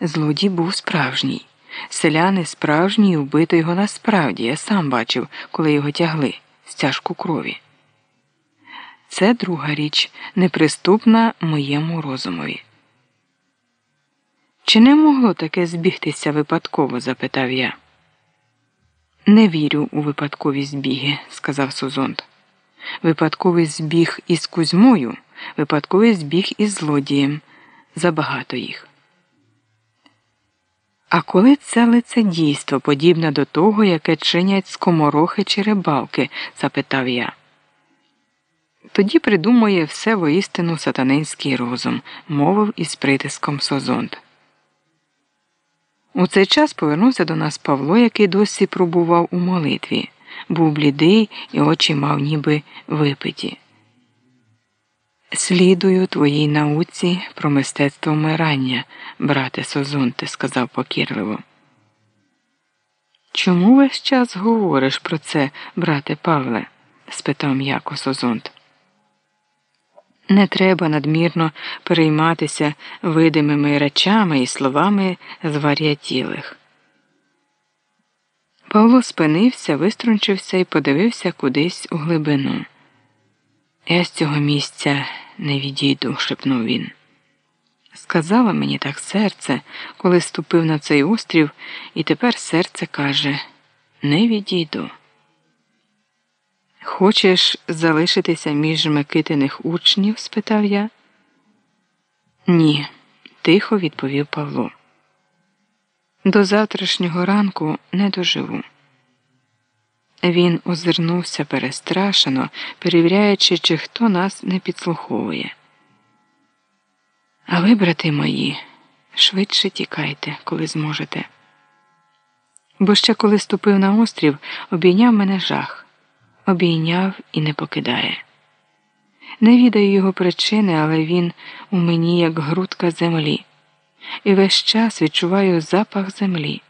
Злодій був справжній. Селяни справжній вбито його насправді, я сам бачив, коли його тягли стяжку крові. Це друга річ, неприступна моєму розумові. Чи не могло таке збігтися випадково? запитав я. Не вірю у випадкові збіги, сказав Сузонт. Випадковий збіг із Кузьмою, випадковий збіг із злодієм. Забагато їх. А коли це лицедійство подібне до того, яке чинять скоморохи чи рибалки? запитав я. Тоді придумує все воістину сатанинський розум, мовив із притиском Созонт. У цей час повернувся до нас Павло, який досі пробував у молитві, був блідий і очі мав ніби випиті. Слідую твоїй науці про мистецтво вмирання, брате Созонте, сказав покірливо. Чому весь час говориш про це, брате Павле? спитав м'яко Созонт. Не треба надмірно перейматися видимими речами і словами звар'ятілих. Павло спинився, виструнчився і подивився кудись у глибину. Я з цього місця не відійду, шепнув він. Сказала мені так серце, коли ступив на цей острів, і тепер серце каже не відійду. Хочеш залишитися між Микитиних учнів? спитав я. Ні, тихо відповів Павло. До завтрашнього ранку не доживу. Він озирнувся перестрашено, перевіряючи, чи хто нас не підслуховує. А ви, брати мої, швидше тікайте, коли зможете. Бо ще коли ступив на острів, обійняв мене жах обійняв і не покидає. Не відаю його причини, але він у мені як грудка землі, і весь час відчуваю запах землі.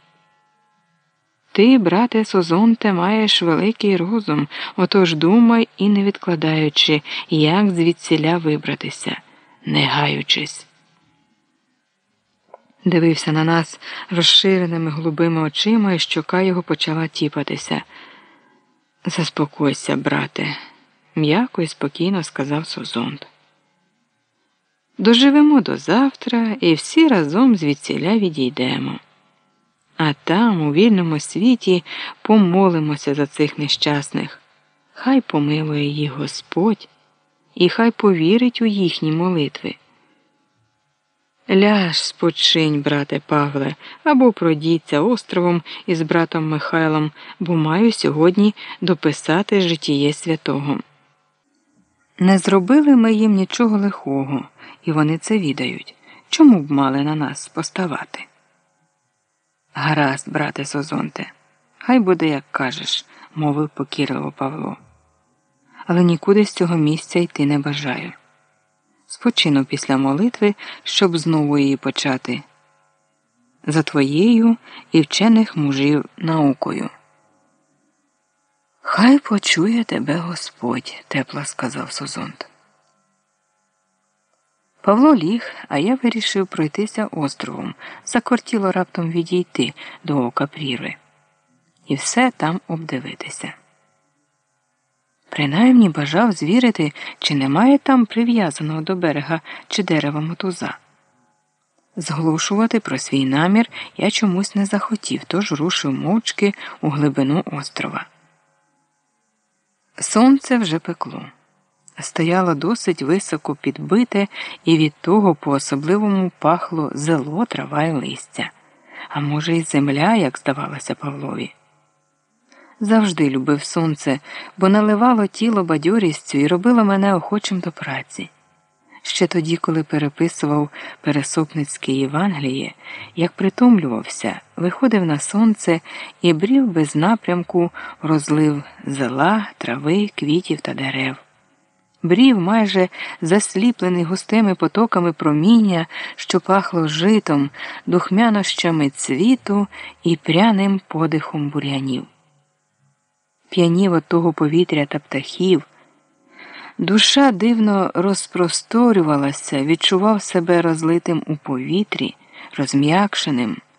Ти, брате Созонте, маєш великий розум, отож думай і не відкладаючи, як звідсіля вибратися, не гаючись. Дивився на нас розширеними голубими очима, і щока його почала тіпатися. Заспокойся, брате, м'яко і спокійно сказав Созонт. Доживемо до завтра і всі разом звідсіля відійдемо. А там, у вільному світі, помолимося за цих нещасних. Хай помилує їх Господь, і хай повірить у їхні молитви. Ляж спочинь, брате Павле, або пройдіться островом із братом Михайлом, бо маю сьогодні дописати житіє святого. Не зробили ми їм нічого лихого, і вони це відають. Чому б мали на нас поставати? Гаразд, брате Созонте, хай буде, як кажеш, мовив покірливо Павло. Але нікуди з цього місця йти не бажаю спочину після молитви, щоб знову її почати. За твоєю і вчених мужів наукою. Хай почує тебе Господь, тепло сказав Созонт. Павло ліг, а я вирішив пройтися островом, закортіло раптом відійти до ока прірви і все там обдивитися. Принаймні бажав звірити, чи немає там прив'язаного до берега чи дерева мотуза. Зглушувати про свій намір я чомусь не захотів, тож рушив мовчки у глибину острова. Сонце вже пекло. Стояло досить високо підбите, і від того по особливому пахло зело, трава й листя, а може, й земля, як здавалося Павлові завжди любив сонце, бо наливало тіло бадьорістю і робило мене охочим до праці. Ще тоді, коли переписував Пересопницьке Євангеліє, як притомлювався, виходив на сонце і брів без напрямку розлив зела, трави, квітів та дерев. Брів майже засліплений густими потоками проміння, що пахло житом, духмянощами цвіту і пряним подихом бурянів п'янів от того повітря та птахів. Душа дивно розпросторювалася, відчував себе розлитим у повітрі, розм'якшеним.